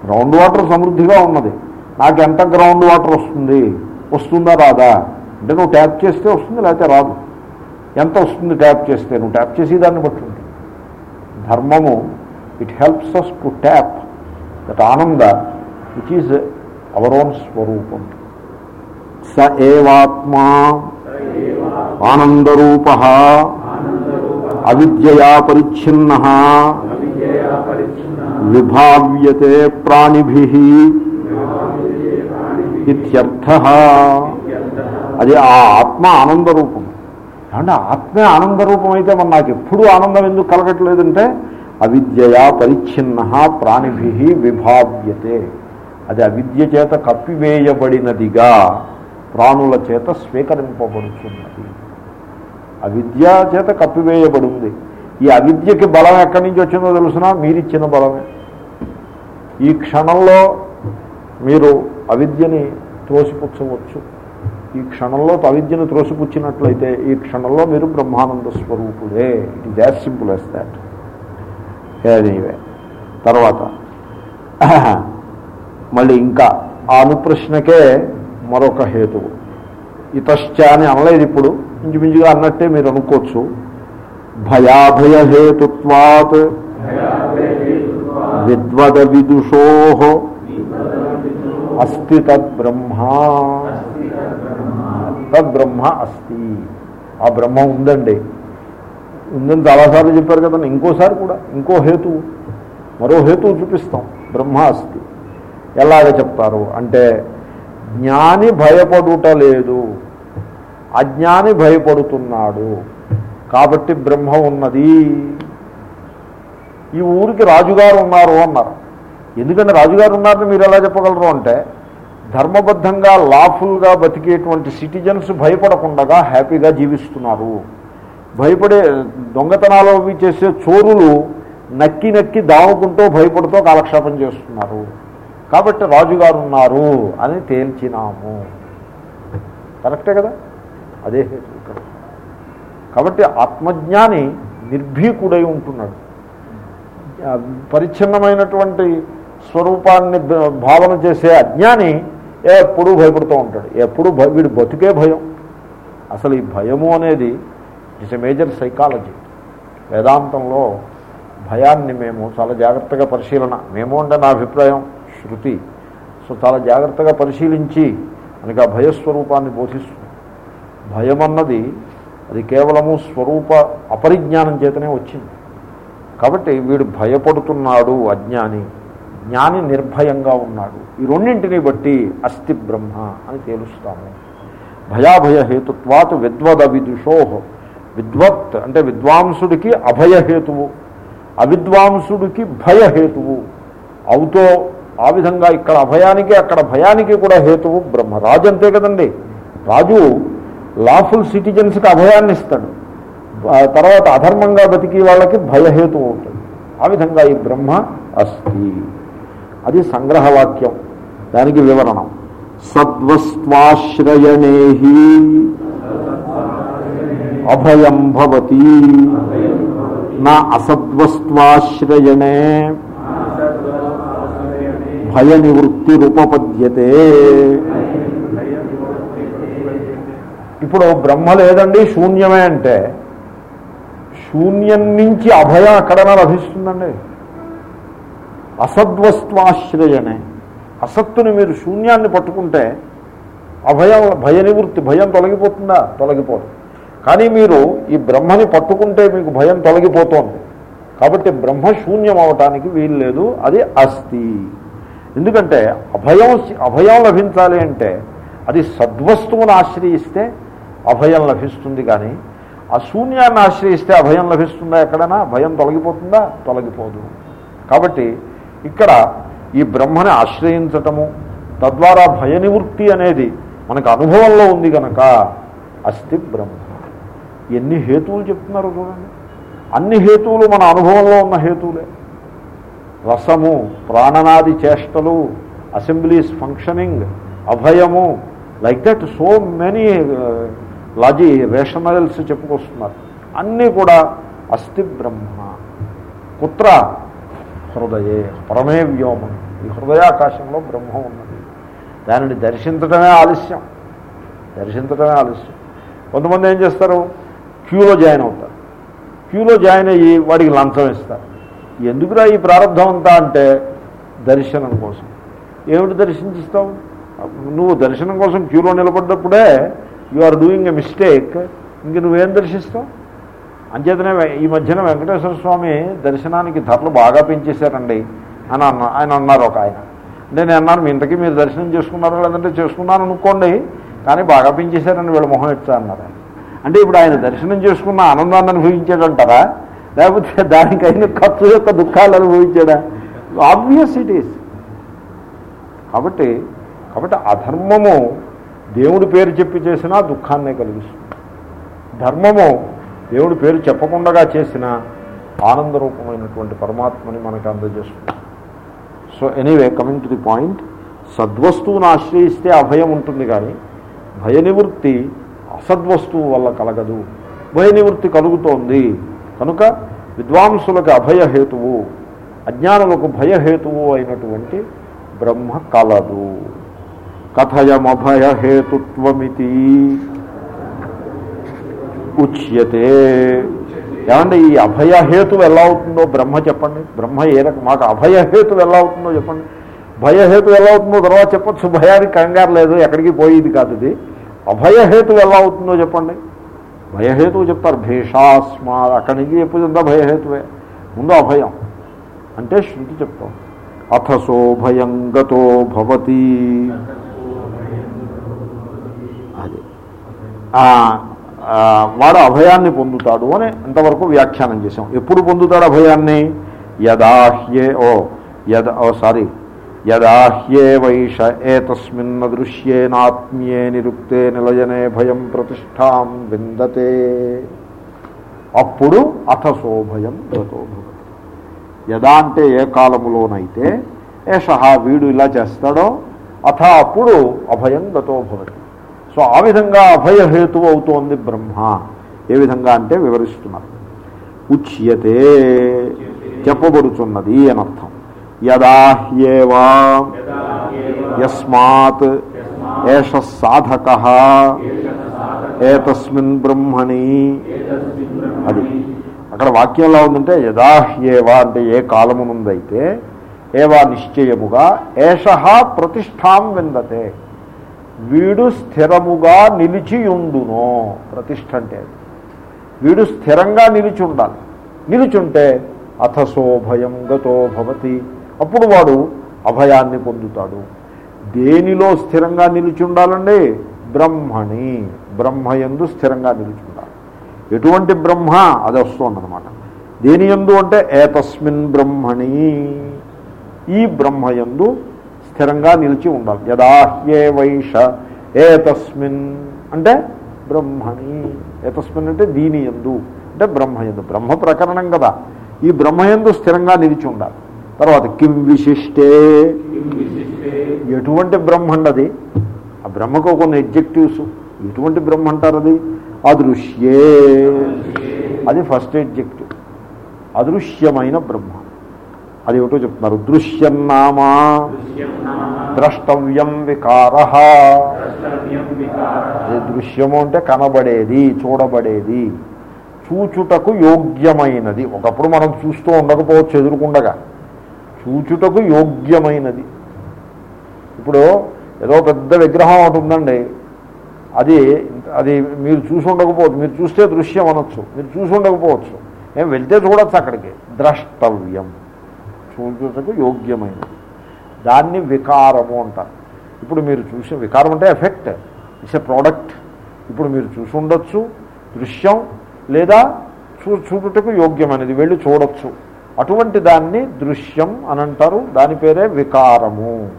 గ్రౌండ్ వాటర్ సమృద్ధిగా ఉన్నది. నాకు ఎంత గ్రౌండ్ వాటర్ వస్తుంది? వస్తుందా రాదా? అంటే నువ్వు ట్యాప్ చేస్తే వస్తుంది లేకపోతే రాదు. ఎంత వస్తుంది ట్యాప్ చేస్తే? నువ్వు ట్యాప్ చేసి దాన్ని బట్టి ఉంటుంది. ధర్మము it helps us to tap that ananda which is our own స్వరూపం స ఏవాత్మా ఆనందరూప అవిద్యయా పరిచ్ఛిన్న విభావ్యతే ప్రాణిభి ఇత్యర్థ అది ఆ ఆత్మ ఆనందరూపం అంటే ఆత్మే ఆనందరూపం అయితే మరి నాకు ఎప్పుడూ ఆనందం ఎందుకు కలగట్లేదంటే అవిద్యయా పరిచ్ఛిన్న ప్రాణిభి విభావ్యతే. అది అవిద్య చేత కప్పివేయబడినదిగా ప్రాణుల చేత స్వీకరింపబడుతున్నది అవిద్య చేత కప్పివేయబడింది. ఈ అవిద్యకి బలం ఎక్కడి నుంచి వచ్చిందో తెలుసునా? మీరిచ్చిన బలమే. ఈ క్షణంలో మీరు అవిద్యని త్రోసిపుచ్చవచ్చు. ఈ క్షణంలో అవిద్యను త్రోసిపుచ్చినట్లయితే ఈ క్షణంలో మీరు బ్రహ్మానంద స్వరూపుడే it is as simple as that anyway తర్వాత. మళ్ళీ ఇంకా ఆ అనుప్రశ్నకే మరొక హేతువు. ఇతశ్చ అని అనలేదు ఇప్పుడు. ఇంచుమించుగా అన్నట్టే మీరు అనుకోవచ్చు. భయాభయ హేతుత్వాత్ విద్వద విదుషో అస్తి తద్బ్రహ్మ తద్బ్రహ్మ అస్తి. ఆ బ్రహ్మ ఉందండి. ఉందని చాలాసార్లు చెప్పారు కదా ఇంకోసారి కూడా ఇంకో హేతు మరో హేతువు చూపిస్తాం. బ్రహ్మ అస్తి. ఎలాగ చెప్తారు? అంటే జ్ఞాని భయపడుట లేదు. అజ్ఞాని భయపడుతున్నాడు. కాబట్టి బ్రహ్మ ఉన్నది. ఈ ఊరికి రాజుగారు ఉన్నారు అన్నారు. ఎందుకంటే రాజుగారు ఉన్నారని మీరు ఎలా చెప్పగలరు అంటే ధర్మబద్ధంగా లాఫుల్గా బతికేటువంటి సిటిజన్స్ భయపడకుండా హ్యాపీగా జీవిస్తున్నారు. భయపడే దొంగతనాలు అవి చేసే చోరులు నక్కి నక్కి దాముకుంటూ భయపడుతూ కాలక్షేపం చేస్తున్నారు. కాబట్టి రాజుగారు ఉన్నారు అని తేల్చినాము. కరెక్టే కదా? అదే హేతు ఇక్కడ. కాబట్టి ఆత్మజ్ఞాని నిర్భీకుడై ఉంటున్నాడు. పరిచ్ఛిన్నమైనటువంటి స్వరూపాన్ని భావన చేసే అజ్ఞాని ఎప్పుడూ భయపడుతూ ఉంటాడు. ఎప్పుడు భయ వీడు బతుకే భయం. అసలు ఈ భయము అనేది ఇట్స్ ఎ మేజర్ సైకాలజీ. వేదాంతంలో భయాన్ని మేము చాలా జాగ్రత్తగా పరిశీలన. మేము అంటే నా అభిప్రాయం. శృతి. సో చాలా జాగ్రత్తగా పరిశీలించి మనకి ఆ భయస్వరూపాన్ని బోధిస్తుంది. భయం అన్నది అది కేవలము స్వరూప అపరిజ్ఞానం చేతనే వచ్చింది. కాబట్టి వీడు భయపడుతున్నాడు అజ్ఞాని. జ్ఞాని నిర్భయంగా ఉన్నాడు. ఈ రెండింటిని బట్టి అస్థి బ్రహ్మ అని తేలుస్తాము. భయాభయ హేతుత్వాత్ విద్వద్ విదుషో విద్వత్ అంటే విద్వాంసుడికి అభయహేతువు అవిద్వాంసుడికి భయహేతువు అవుతో ఆ విధంగా ఇక్కడ అభయానికి అక్కడ భయానికి కూడా హేతువు బ్రహ్మ రాజు అంతే కదండి. రాజు లాఫుల్ సిటిజన్స్కి అభయాన్ని ఇస్తాడు. తర్వాత అధర్మంగా బతికి వాళ్ళకి భయహేతు ఉంటుంది. ఆ విధంగా ఈ బ్రహ్మ అస్తి. అది సంగ్రహవాక్యం. దానికి వివరణం. సద్వస్వాశ్రయణే అభయం భవతి. నా అసద్వస్వాశ్రయణే భయ నివృత్తి రూపపద్యతే ఇప్పుడు బ్రహ్మ లేదండి శూన్యమే అంటే. శూన్యం నుంచి అభయం ఎక్కడైనా లభిస్తుందండి. అసద్వస్త్వాశ్రయనే. అసత్తుని మీరు శూన్యాన్ని పట్టుకుంటే అభయం భయ నివృత్తి భయం తొలగిపోతుందా? తొలగిపోదు. కానీ మీరు ఈ బ్రహ్మని పట్టుకుంటే మీకు భయం తొలగిపోతుంది. కాబట్టి బ్రహ్మ శూన్యం అవటానికి వీలు లేదు అది అస్థి. ఎందుకంటే అభయం అభయం లభించాలి అంటే అది సద్వస్తువును ఆశ్రయిస్తే అభయం లభిస్తుంది కానీ ఆ శూన్యాన్ని ఆశ్రయిస్తే అభయం లభిస్తుందా ఎక్కడైనా? భయం తొలగిపోతుందా? తొలగిపోదు. కాబట్టి ఇక్కడ ఈ బ్రహ్మని ఆశ్రయించటము తద్వారా భయ నివృత్తి అనేది మనకు అనుభవంలో ఉంది కనుక అస్థి బ్రహ్మ. ఎన్ని హేతువులు చెప్తున్నారు చూడండి. అన్ని హేతువులు మన అనుభవంలో ఉన్న హేతువులే. రసము ప్రాణనాది చేష్టలు అసెంబ్లీస్ ఫంక్షనింగ్ అభయము like that so many logy rationals చెప్పుకొస్తున్నారు. అన్నీ కూడా అస్థి బ్రహ్మ కుత్ర హృదయే పరమే వ్యోమం. ఈ హృదయాకాశంలో బ్రహ్మ ఉన్నది. దానిని దర్శించడమే ఆలస్యం. దర్శించడమే ఆలస్యం. కొంతమంది ఏం చేస్తారు? క్యూలో జాయిన్ అవుతారు. క్యూలో జాయిన్ అయ్యి వాడికి లంచం ఇస్తారు. ఎందుకురా ఈ ప్రారంభం అంతా అంటే దర్శనం కోసం. ఏమిటి దర్శించిస్తావు? నువ్వు దర్శనం కోసం క్యూలో నిలబడ్డప్పుడే you are doing a mistake ఇంక నువ్వేం దర్శిస్తావు? అంచేతనే ఈ మధ్యన వెంకటేశ్వర స్వామి దర్శనానికి ధరలు బాగా పెంచేశారండి. అని అన్న ఆయన అన్నారు ఒక ఆయన. నేను అన్నాను మీ ఇంతకీ మీరు దర్శనం చేసుకున్నారో లేదంటే చేసుకున్నాను అనుకోండి. కానీ బాగా పెంచేశారని వీళ్ళ మొహం ఎట్టా అన్నారు అంటే ఇప్పుడు ఆయన దర్శనం చేసుకున్న ఆనందాన్ని అనుభవించాడంటారా? లేకపోతే దానికైన ఖర్చు యొక్క దుఃఖాలు అనుభవించాడా? ఆబ్వియస్ ఇట్ ఈస్ కాబట్టి కాబట్టి అధర్మము దేవుడి పేరు చెప్పి చేసినా దుఃఖాన్నే కలిగిస్తుంది. ధర్మము దేవుడి పేరు చెప్పకుండా చేసిన ఆనందరూపమైనటువంటి పరమాత్మని మనకు అందజేస్తుంది. So anyway coming to the point సద్వస్తువును ఆశ్రయిస్తే అభయం ఉంటుంది కానీ భయ నివృత్తి అసద్వస్తువు వల్ల కలగదు. భయ నివృత్తి కలుగుతోంది. కనుక విద్వాంసులకు అభయహేతువు అజ్ఞానులకు భయహేతువు అయినటువంటి బ్రహ్మ కలదు. కథయమభయహేతుత్వమితి ఉచ్యతే. ఏమంటే ఈ అభయహేతు ఎలా అవుతుందో బ్రహ్మ చెప్పండి. బ్రహ్మ ఏ రకం మాకు అభయహేతు ఎలా అవుతుందో చెప్పండి. భయహేతు ఎలా అవుతుందో తర్వాత చెప్పచ్చు. భయానికి కంగారు లేదు ఎక్కడికి పోయేది కాదు ఇది. అభయహేతు ఎలా అవుతుందో చెప్పండి. భయహేతువు చెప్తారు. భీషాస్మా అక్కడి నుంచి ఎప్పుడంతా భయహేతువే? ముందు అభయం అంటే శృతి చెప్తాం. అథసో భయం గతో భవతి. అది. వాడు అభయాన్ని పొందుతాడు అని ఇంతవరకు వ్యాఖ్యానం చేశాం. ఎప్పుడు పొందుతాడు అభయాన్ని? యదాహ్యే ఓ యద ఓ సారీ. యదాహ్యే వైష ఏతస్మిన్న దృశ్యేనాత్మ్యే నిరుక్తే నిలయనే భయం ప్రతిష్టాం విందతే. అప్పుడు అథ సోభయం గతోభవతి యదా అంటే ఏ కాలములోనైతే ఏష వీడు ఇలా చేస్తాడో అథ అప్పుడు అభయం గతోభవతి సో ఆ విధంగా అభయహేతు అవుతోంది బ్రహ్మ. ఏ విధంగా అంటే వివరిస్తున్నారు. ఉచ్యతే. చెప్పబడుచున్నది అనర్థం. యదాహ్యేవా యస్మాత్ ఏష సాధక ఏతస్మిన్ బ్రహ్మణి అది. అక్కడ వాక్యంలో ఉందంటే యదాహ్యేవా అంటే ఏ కాలమునుందైతే ఏవా నిశ్చయముగా ఏష ప్రతిష్టాం విందతే. వీడు స్థిరముగా నిలిచియుండును ప్రతిష్ట అంటే వీడు స్థిరంగా నిలిచి ఉండాలి. నిలిచుంటే అథసో భయం గతో భవతి. అప్పుడు వాడు అభయాన్ని పొందుతాడు. దేనిలో స్థిరంగా నిలిచి బ్రహ్మణి బ్రహ్మయందు స్థిరంగా నిలిచి ఉండాలి ఎటువంటి బ్రహ్మ? అది వస్తుందన్నమాట దేని ఎందు అంటే ఏతస్మిన్ బ్రహ్మణి. ఈ బ్రహ్మయందు స్థిరంగా నిలిచి ఉండాలి. యదాహ్యే వైష ఏతస్మిన్. అంటే బ్రహ్మణి. ఏతస్మిన్ అంటే దీని ఎందు అంటే బ్రహ్మయందు బ్రహ్మ ప్రకరణం కదా. ఈ బ్రహ్మయందు స్థిరంగా నిలిచి ఉండాలి. తర్వాత కిం విశిష్టే. ఎటువంటి బ్రహ్మ అది ఆ బ్రహ్మకు కొన్ని ఎగ్జెక్టివ్స్ ఎటువంటి బ్రహ్మ అంటారు అది అదృశ్యే. అది ఫస్ట్ ఎగ్జెక్టివ్ అదృశ్యమైన బ్రహ్మ. అది ఏమిటో చెప్తున్నారు? దృశ్యం నామా. ద్రష్టవ్యం వికార. దృశ్యము అంటే కనబడేది చూడబడేది. చూచుటకు యోగ్యమైనది. ఒకప్పుడు మనం చూస్తూ ఉండకపోవచ్చు ఎదురుకుండగా. చూచుటకు యోగ్యమైనది. ఇప్పుడు ఏదో పెద్ద విగ్రహం ఒకటి ఉందండి. అది అది మీరు చూసి ఉండకపోవచ్చు మీరు చూస్తే దృశ్యం అనొచ్చు. మీరు చూసి ఉండకపోవచ్చు ఏం వెళ్తే చూడొచ్చు అక్కడికి. ద్రష్టవ్యం. చూచుటకు యోగ్యమైనది. దాన్ని వికారము అంటారు. ఇప్పుడు మీరు చూసి వికారం అంటే ఎఫెక్ట్. It's a product. ఇప్పుడు మీరు చూసి ఉండొచ్చు దృశ్యం లేదా చూ చూపుటకు యోగ్యమైనది. వెళ్ళి చూడొచ్చు. అటువంటి దాన్ని దృశ్యం అని అంటారు దాని పేరే వికారము.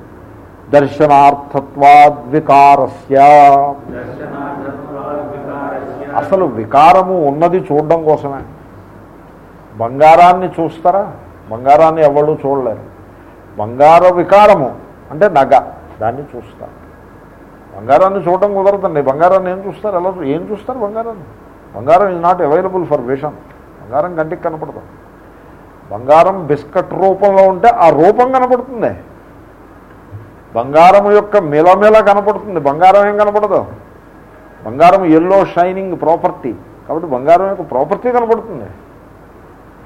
దర్శనార్థత్వాద్వికారస్య అసలు వికారము ఉన్నది చూడడం కోసమే. బంగారాన్ని చూస్తారా? బంగారాన్ని ఎవరు చూడలేరు. బంగార వికారము అంటే నగ. దాన్ని చూస్తారు. బంగారాన్ని చూడడం కుదరదండి. బంగారాన్ని ఏం చూస్తారు? ఎలా ఏం చూస్తారు బంగారాన్ని? బంగారం is not available for vision బంగారం కంటికి కనపడదు. బంగారం బిస్కట్ రూపంలో ఉంటే ఆ రూపం కనపడుతుంది. బంగారం యొక్క మిలమిల కనపడుతుంది. బంగారం ఏం కనపడదు? బంగారం ఎల్లో షైనింగ్ ప్రాపర్టీ కాబట్టి బంగారం యొక్క ప్రాపర్టీ కనపడుతుంది.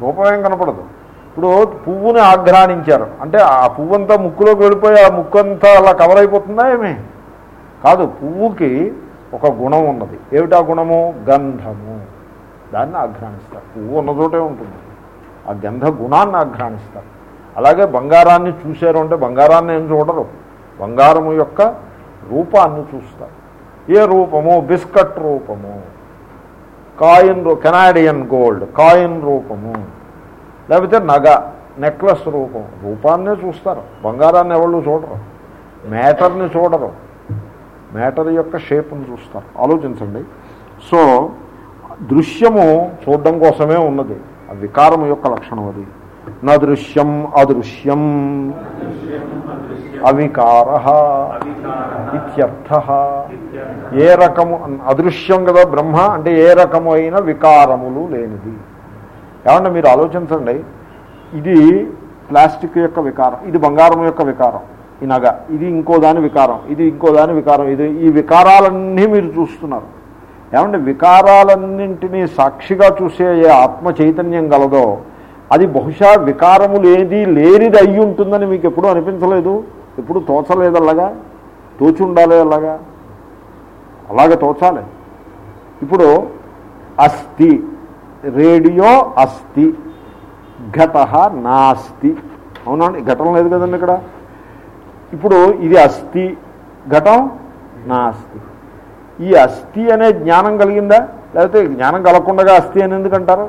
రూపం ఏం కనపడదు. ఇప్పుడు పువ్వుని ఆగ్రాణించారు అంటే ఆ పువ్వు అంతా ముక్కులోకి వెళ్ళిపోయి ఆ ముక్కు అంతా అలా కవర్ అయిపోతుందా ఏమి? కాదు పువ్వుకి ఒక గుణం ఉన్నది. ఏమిటా గుణము? గంధము. దాన్ని ఆఘ్రానిస్తారు పువ్వు ఉన్న చోటే ఉంటుంది. ఆ గంధ గుణాన్ని ఆఘ్రాణిస్తారు. అలాగే బంగారాన్ని చూశారు అంటే బంగారాన్ని ఏం చూడరు. బంగారము యొక్క రూపాన్ని చూస్తారు. ఏ రూపము? బిస్కట్ రూపము. కాయిన్ రూ కెనాడియన్ గోల్డ్ కాయిన్ రూపము. లేకపోతే నగ నెక్లెస్ రూపం. రూపాన్నే చూస్తారు. బంగారాన్ని ఎవరు చూడరు. మ్యాటర్ని చూడరు. మ్యాటర్ యొక్క షేప్ని చూస్తారు. ఆలోచించండి. సో దృశ్యము చూడడం కోసమే ఉన్నది. ఆ వికారం యొక్క లక్షణం అది. నా దృశ్యం అదృశ్యం. అవికార ఇత్యర్థ. ఏ రకము అదృశ్యం కదా బ్రహ్మ అంటే ఏ రకము వికారములు లేనిది. ఏమంటే మీరు ఆలోచించండి ఇది ప్లాస్టిక్ యొక్క వికారం ఇది బంగారం యొక్క వికారం ఈ నగ ఇది ఇంకో దాని వికారం ఇది ఇంకో దాని వికారం ఇది ఈ వికారాలన్నీ మీరు చూస్తున్నారు. ఏమంటే వికారాలన్నింటినీ సాక్షిగా చూసే ఏ ఆత్మ చైతన్యం గలదో అది బహుశా వికారము లేది లేనిది అయ్యి ఉంటుందని మీకు ఎప్పుడూ అనిపించలేదు? ఎప్పుడు తోచలేదు అలాగా తోచి ఉండాలి అలాగా అలాగ తోచాలి. ఇప్పుడు అస్థి. రేడియో అస్థి. ఘట నాస్తి. అవునండి ఘటం లేదు కదండి ఇక్కడ. ఇప్పుడు ఇది అస్థి. ఘటం నాస్తి. ఈ అస్థి అనే జ్ఞానం కలిగిందా? లేకపోతే జ్ఞానం కలగకుండా అస్థి అని ఎందుకంటారు?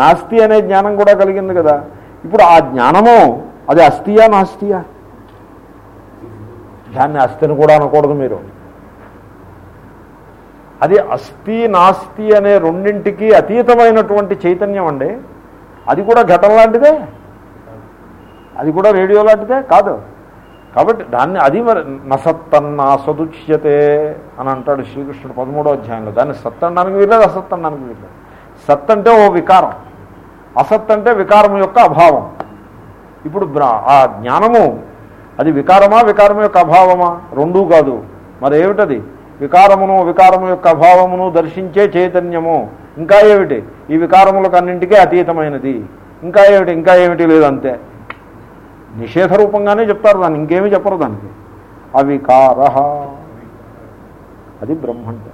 నాస్తి అనే జ్ఞానం కూడా కలిగింది కదా. ఇప్పుడు ఆ జ్ఞానము అది అస్థియా నాస్తియా? దాన్ని అస్థిని కూడా అనకూడదు మీరు. అది అస్థి నాస్తి అనే రెండింటికి అతీతమైనటువంటి చైతన్యం అండి. అది కూడా ఘటన లాంటిదే అది కూడా రేడియో లాంటిదే కాదు. కాబట్టి దాన్ని అది మరి నసత్తన్నా సదుచ్యతే అని అంటాడు శ్రీకృష్ణుడు పదమూడో అధ్యాయంలో. దాన్ని సత్ అనడానికి వీల్లేదు అసత్ అనడానికి వీల్లేదు. సత్ అంటే ఓ వికారం. అసత్ అంటే వికారం యొక్క అభావం. ఇప్పుడు ఆ జ్ఞానము అది వికారమా వికారం యొక్క అభావమా? రెండూ కాదు. మరి ఏమిటది? వికారమును వికారము యొక్క అభావమును దర్శించే చైతన్యము. ఇంకా ఏమిటి? ఈ వికారములకు అన్నింటికీ అతీతమైనది. ఇంకా ఏమిటి? ఇంకా ఏమిటి లేదంతే. నిషేధ రూపంగానే చెప్తారు దాన్ని ఇంకేమీ చెప్పరు దానికి. అవికార. అది బ్రహ్మ అంటే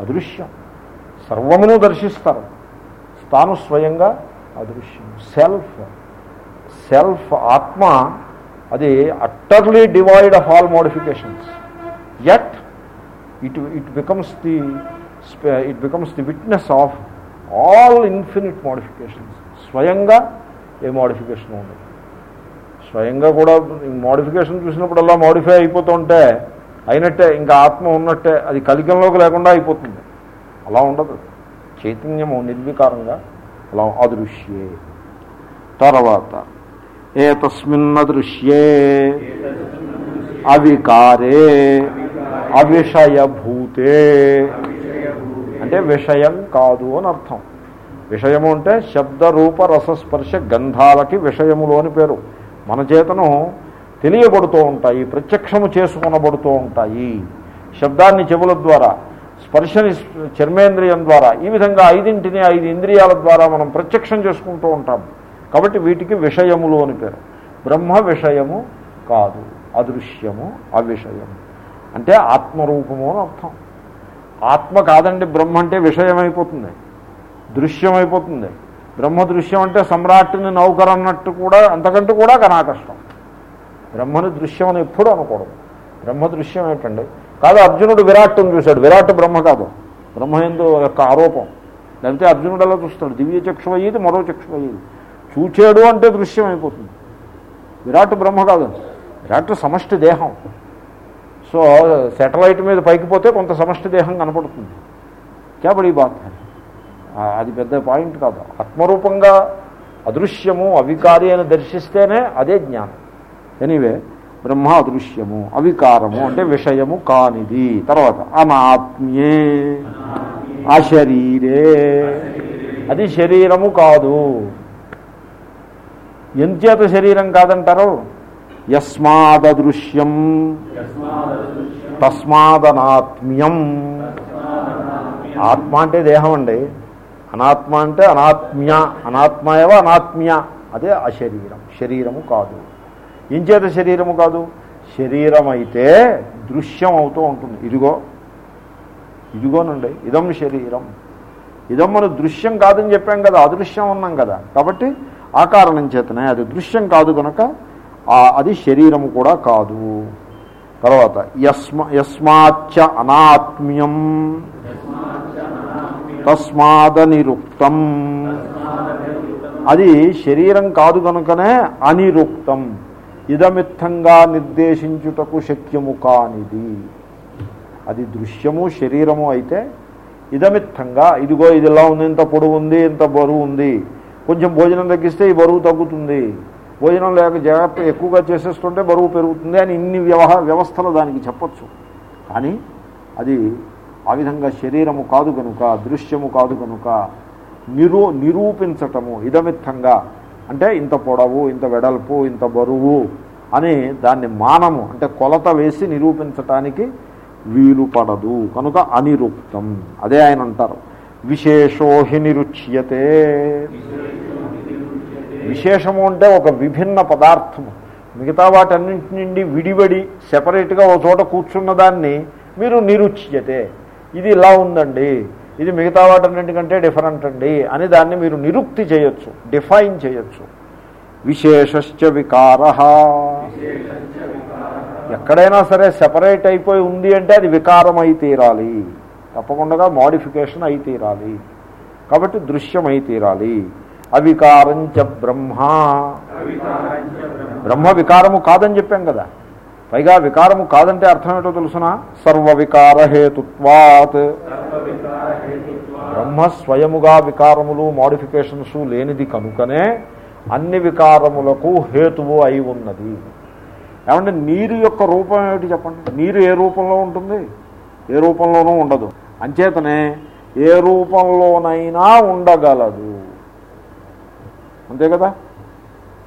అదృశ్యం. సర్వమును దర్శిస్తారు. తాను స్వయంగా అదృశ్యం. సెల్ఫ్. సెల్ఫ్ ఆత్మ అది utterly devoid of all modifications. Yet it it becomes the it becomes the witness of all infinite modifications స్వయంగా ఏ మోడిఫికేషన్ ఉండదు. స్వయంగా కూడా మోడిఫికేషన్ చూసినప్పుడల్లా మోడిఫై అయిపోతుంటే అయినట్టే ఇంకా ఆత్మ ఉన్నట్టే అది కలికంలోకి లేకుండా అయిపోతుంది. అలా ఉండదు. చైతన్యము నిర్వికారంగా అలా అదృశ్యే. తర్వాత ఏ తస్మిన్న దృశ్యే అవికారే. అవిషయభూతే. అంటే విషయం కాదు అని అర్థం. విషయము అంటే శబ్ద రూప రసస్పర్శ గంధాలకి విషయములు అని పేరు. మన చేతను తెలియబడుతూ ఉంటాయి ప్రత్యక్షము చేసుకొనబడుతూ ఉంటాయి. శబ్దాన్ని చెవుల ద్వారా స్పర్శని చర్మేంద్రియం ద్వారా ఈ విధంగా ఐదింటిని ఐదు ఇంద్రియాల ద్వారా మనం ప్రత్యక్షం చేసుకుంటూ ఉంటాం. కాబట్టి వీటికి విషయములు అని పేరు. బ్రహ్మ విషయము కాదు అదృశ్యము అవిషయము. అంటే ఆత్మరూపము అని అర్థం. ఆత్మ కాదండి బ్రహ్మ అంటే విషయమైపోతుంది దృశ్యమైపోతుంది. బ్రహ్మ దృశ్యం అంటే సమ్రాట్ని నౌకర్ అన్నట్టు కూడా అంతకంటే కూడా కనా కష్టం బ్రహ్మని దృశ్యం అని ఎప్పుడూ అనకూడదు. బ్రహ్మ దృశ్యం ఏంటండి కాదు అర్జునుడు విరాట్ని చూశాడు. విరాట్ బ్రహ్మ కాదు. బ్రహ్మ ఎందు యొక్క ఆరోపం. లేకపోతే అర్జునుడు అలా చూస్తాడు? దివ్య చక్షు అయ్యేది మరో చక్షు అయ్యేది చూచాడు అంటే దృశ్యం అయిపోతుంది. విరాట్ బ్రహ్మ కాదు. విరాట్ సమష్టి దేహం. సో సెటిలైట్ మీద పైకి పోతే కొంత సమష్టి దేహం కనపడుతుంది. కాబట్టి ఈ హై. అది పెద్ద పాయింట్ కాదు. ఆత్మరూపంగా అదృశ్యము అవికారి అని దర్శిస్తేనే అదే జ్ఞానం. ఎనీవే బ్రహ్మ అదృశ్యము అవికారము అంటే విషయము కానిది. తర్వాత అనాత్మ్యే అశరీరే అది శరీరము కాదు. ఎంచేత శరీరం కాదంటారు? యస్మాదృశ్యం తస్మాదనాత్మ్యం. ఆత్మ అంటే దేహం అండి. అనాత్మ అంటే అనాత్మ్య అనాత్మయవ అనాత్మ్య. అదే అశరీరం. శరీరము కాదు. ఇంచేత శరీరము కాదు? శరీరం అయితే దృశ్యం అవుతూ ఉంటుంది. ఇదిగో ఇదిగోనండి ఇదం శరీరం. ఇదం మనం దృశ్యం కాదని చెప్పాం కదా అదృశ్యం ఉన్నాం కదా. కాబట్టి ఆ కారణం చేతనే అది దృశ్యం కాదు కనుక అది శరీరము కూడా కాదు. తర్వాత యస్మ యస్మాచ్చ అనాత్మ్యం. తస్మాదనిరుక్తం. అది శరీరం కాదు కనుకనే అనిరుక్తం. ఇదమిత్తంగా నిర్దేశించుటకు శక్యము కానిది. అది దృశ్యము శరీరము అయితే ఇదమిత్తంగా ఇదిగో ఇది ఇలా ఉంది ఇంత పొడవు ఉంది ఇంత బరువు ఉంది. కొంచెం భోజనం తగ్గిస్తే ఈ బరువు తగ్గుతుంది. భోజనం లేక జాగ్రత్త ఎక్కువగా చేసేస్తుంటే బరువు పెరుగుతుంది అని ఇన్ని వ్యవహార వ్యవస్థలు దానికి చెప్పచ్చు. కానీ అది ఆ విధంగా శరీరము కాదు కనుక దృశ్యము కాదు కనుక నిరూ నిరూపించటము ఇదమిత్తంగా. అంటే ఇంత పొడవు ఇంత వెడల్పు ఇంత బరువు అని దాన్ని మానము అంటే కొలత వేసి నిరూపించటానికి వీలు పడదు. కనుక అనిరుక్తం. అదే ఆయన అంటారు. విశేషోహి నిరుచ్యతే. విశేషము అంటే ఒక విభిన్న పదార్థము. మిగతా వాటన్నింటి నుండి విడివడి సెపరేట్గా ఒక చోట కూర్చున్న దాన్ని మీరు నిరుచ్యతే. ఇది ఇలా ఉందండి ఇది మిగతా వాటన్నింటికంటే డిఫరెంట్ అండి అని దాన్ని మీరు నిరుక్తి చేయొచ్చు డిఫైన్ చేయొచ్చు. విశేషశ్చ వికార. ఎక్కడైనా సరే సెపరేట్ అయిపోయి ఉంది అంటే అది వికారం అయి తీరాలి. తప్పకుండా మోడిఫికేషన్ అయి తీరాలి. కాబట్టి దృశ్యం అయి తీరాలి. అవికారంచ బ్రహ్మ. బ్రహ్మ వికారము కాదని చెప్పాం కదా. పైగా వికారము కాదంటే అర్థం ఏంటో తెలుసిన? సర్వ హేతుత్వాత్ బ్రహ్మ స్వయముగా వికారములు మోడిఫికేషన్స్ లేనిది కనుకనే అన్ని వికారములకు హేతువు అయి ఉన్నది. ఏమంటే నీరు యొక్క రూపం ఏమిటి చెప్పండి? నీరు ఏ రూపంలో ఉంటుంది? ఏ రూపంలోనూ ఉండదు. అంచేతనే ఏ రూపంలోనైనా ఉండగలదు. అంతే కదా?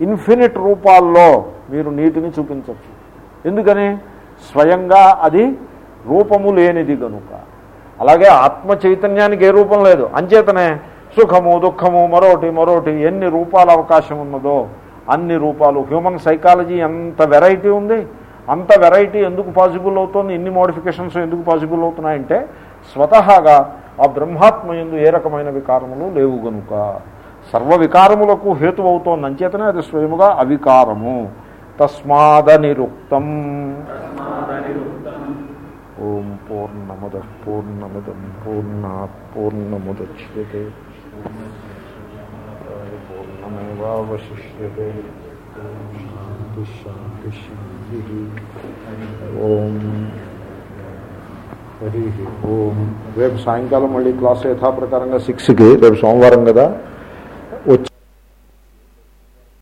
ఇన్ఫినిట్ రూపాల్లో మీరు నీటిని చూపించవచ్చు. ఎందుకని? స్వయంగా అది రూపము లేనిది గనుక. అలాగే ఆత్మ చైతన్యానికి ఏ రూపం లేదు. అంచేతనే సుఖము దుఃఖము మరోటి మరోటి ఎన్ని రూపాల అవకాశం ఉన్నదో అన్ని రూపాలు. హ్యూమన్ సైకాలజీ ఎంత వెరైటీ ఉంది అంత వెరైటీ ఎందుకు పాసిబుల్ అవుతుంది ఇన్ని మోడిఫికేషన్స్ ఎందుకు పాసిబుల్ అవుతున్నాయంటే స్వతహాగా ఆ బ్రహ్మాత్మ ఎందు ఏ రకమైన వికారములు లేవు గనుక. సర్వ వికారములకు హేతు అవుతోంది. అంచేతనే అది స్వయముగా అవికారము. తస్మాదనిరుక్తం. ఓం పూర్ణముద పూర్ణముదం పూర్ణా శాంతి శాంతి ఓం. హరి ఓం. రేపు సాయంకాలం మళ్ళీ క్లాస్ యథాప్రకారంగా సిక్స్కి రేపు సోమవారం కదా?